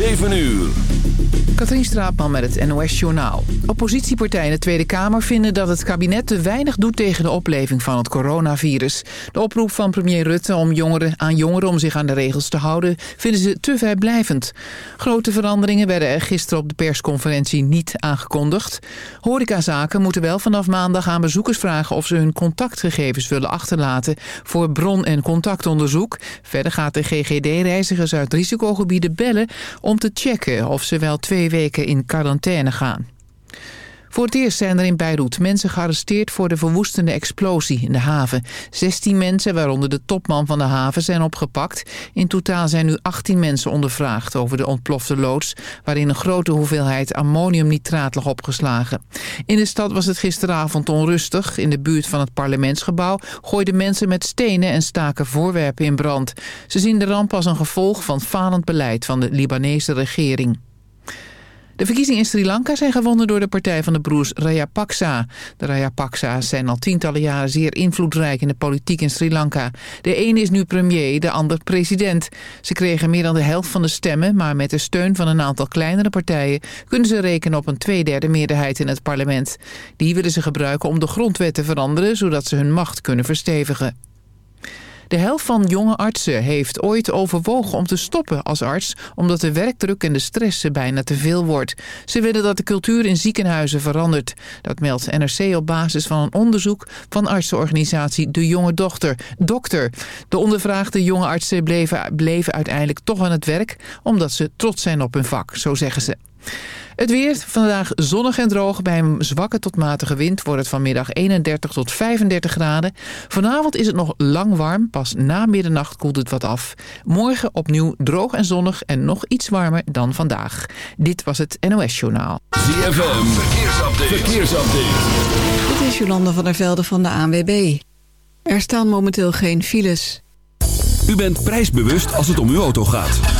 7 uur. Katrien Straatman met het NOS-journaal. Oppositiepartijen in de Tweede Kamer vinden dat het kabinet te weinig doet tegen de opleving van het coronavirus. De oproep van premier Rutte om jongeren, aan jongeren om zich aan de regels te houden vinden ze te vrijblijvend. Grote veranderingen werden er gisteren op de persconferentie niet aangekondigd. Horecazaken moeten wel vanaf maandag aan bezoekers vragen of ze hun contactgegevens willen achterlaten voor bron- en contactonderzoek. Verder gaat de GGD reizigers uit risicogebieden bellen om te checken of ze wel twee weken in quarantaine gaan. Voor het eerst zijn er in Beirut mensen gearresteerd voor de verwoestende explosie in de haven. 16 mensen, waaronder de topman van de haven, zijn opgepakt. In totaal zijn nu 18 mensen ondervraagd over de ontplofte loods... waarin een grote hoeveelheid ammoniumnitraat lag opgeslagen. In de stad was het gisteravond onrustig. In de buurt van het parlementsgebouw gooiden mensen met stenen en staken voorwerpen in brand. Ze zien de ramp als een gevolg van falend beleid van de Libanese regering. De verkiezingen in Sri Lanka zijn gewonnen door de partij van de broers Rajapaksa. De Rajapaksa's zijn al tientallen jaren zeer invloedrijk in de politiek in Sri Lanka. De een is nu premier, de ander president. Ze kregen meer dan de helft van de stemmen, maar met de steun van een aantal kleinere partijen kunnen ze rekenen op een tweederde meerderheid in het parlement. Die willen ze gebruiken om de grondwet te veranderen, zodat ze hun macht kunnen verstevigen. De helft van jonge artsen heeft ooit overwogen om te stoppen als arts... omdat de werkdruk en de stress ze bijna te veel wordt. Ze willen dat de cultuur in ziekenhuizen verandert. Dat meldt NRC op basis van een onderzoek van artsenorganisatie De Jonge Dochter, Dokter. De ondervraagde jonge artsen bleven, bleven uiteindelijk toch aan het werk... omdat ze trots zijn op hun vak, zo zeggen ze. Het weer, vandaag zonnig en droog. Bij een zwakke tot matige wind wordt het vanmiddag 31 tot 35 graden. Vanavond is het nog lang warm. Pas na middernacht koelt het wat af. Morgen opnieuw droog en zonnig en nog iets warmer dan vandaag. Dit was het NOS Journaal. ZFM, verkeersupdate. verkeersupdate. Dit is Jolanda van der Velde van de ANWB. Er staan momenteel geen files. U bent prijsbewust als het om uw auto gaat.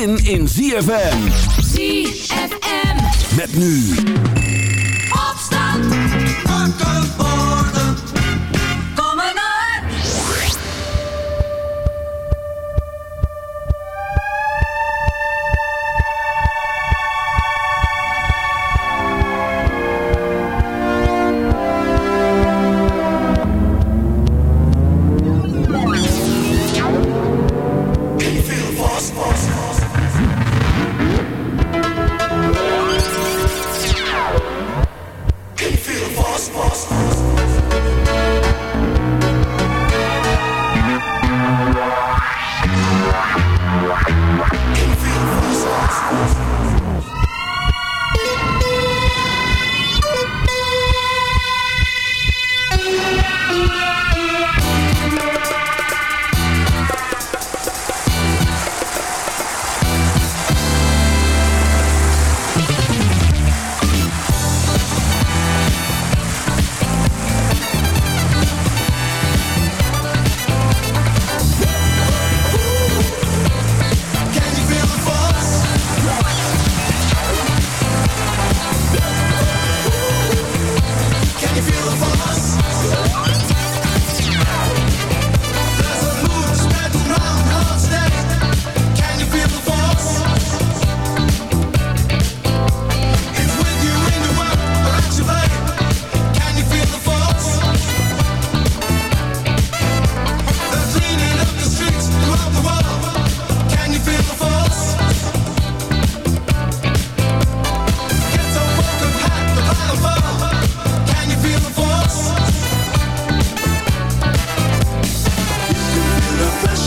zin in ZFM. ZFM. Met nu.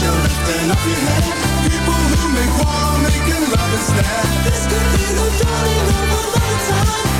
church Turn up your head People who make war Making love instead This could be the dawning of a lifetime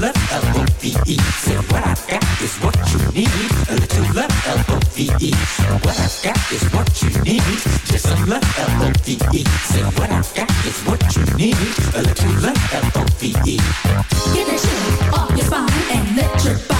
love, L-O-V-E. Say what I got is what you need. A love, L-O-V-E. What I got is what you need. Just love, L-O-V-E. Say what I got is what you need. A love, L-O-V-E. Give it shit off your spine and let your body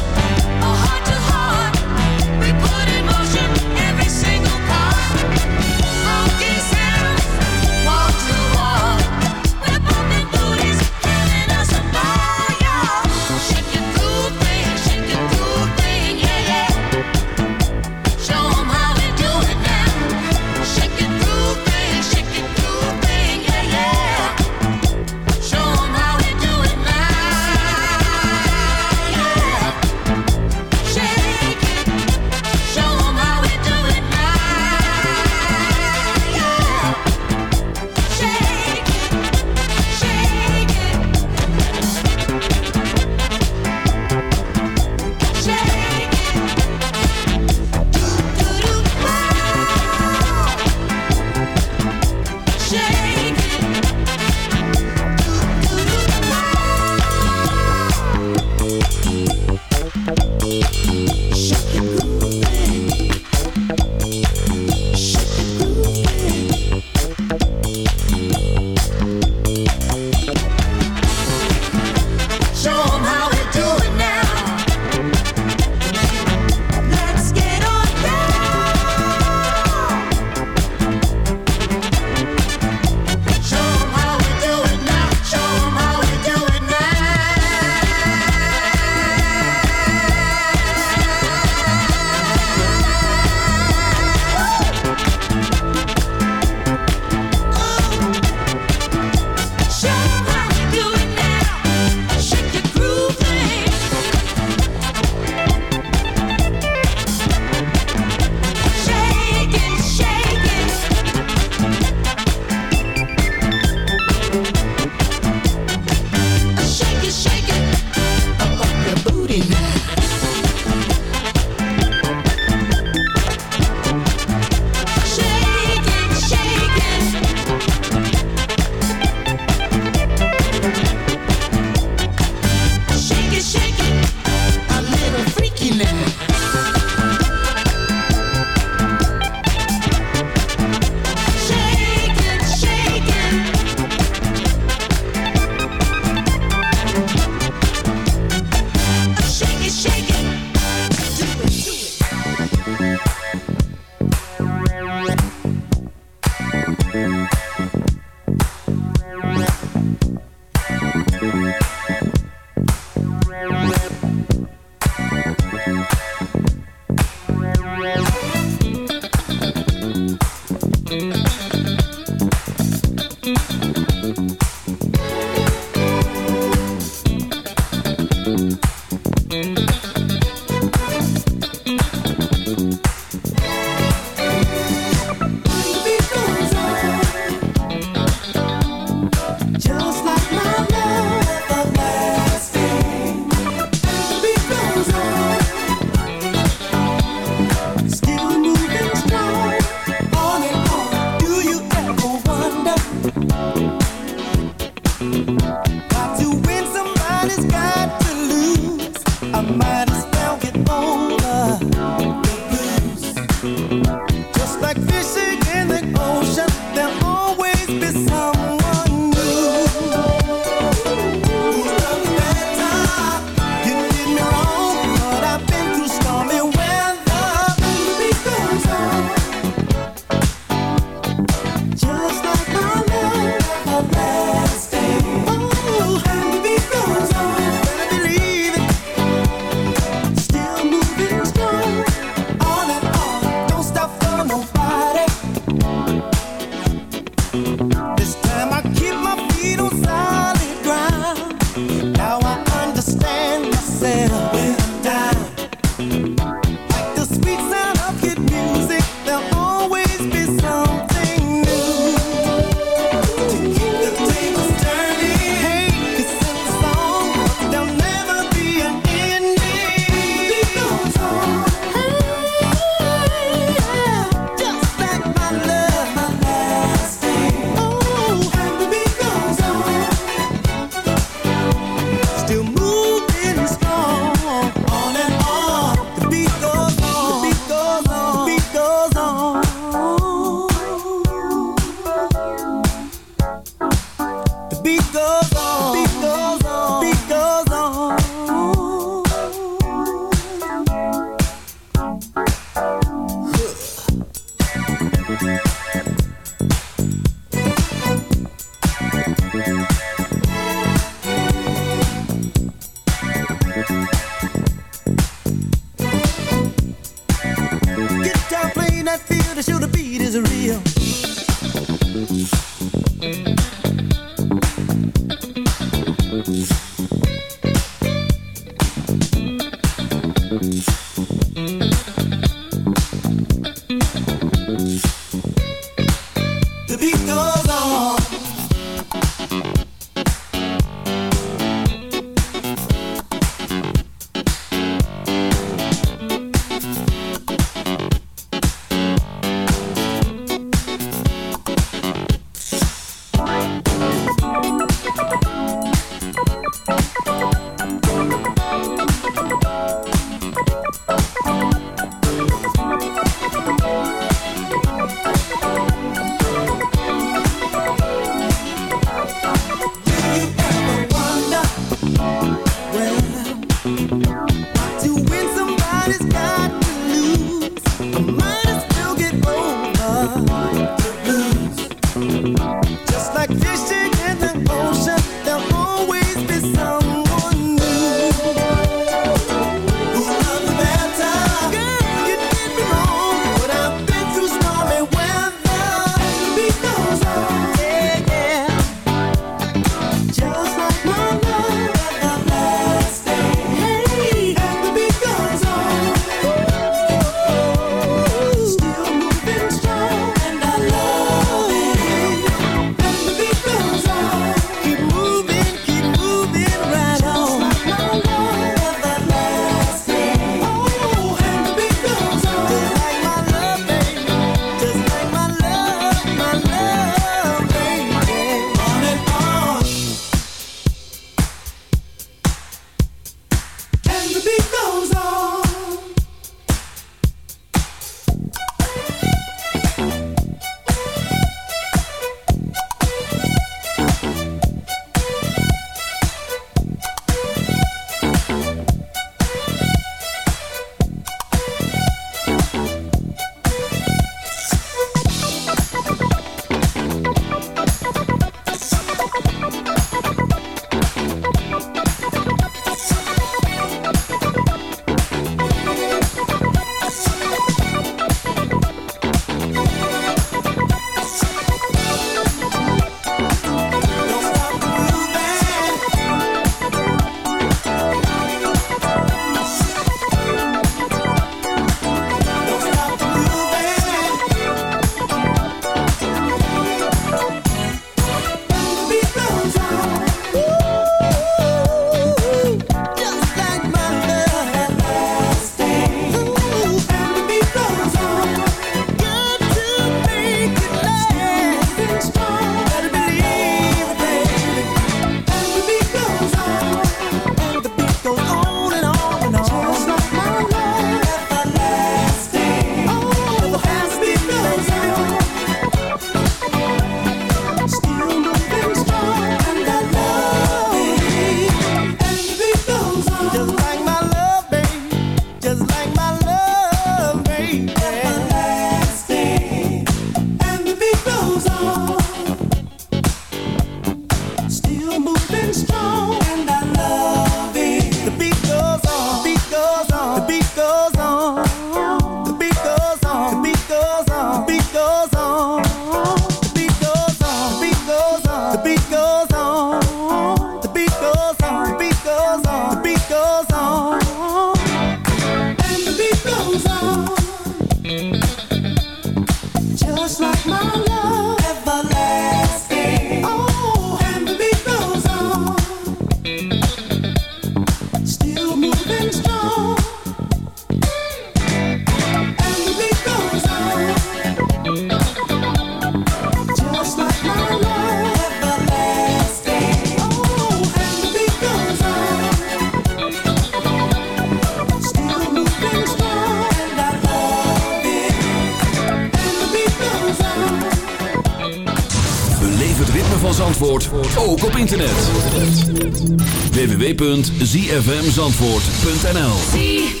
www.zfmzandvoort.nl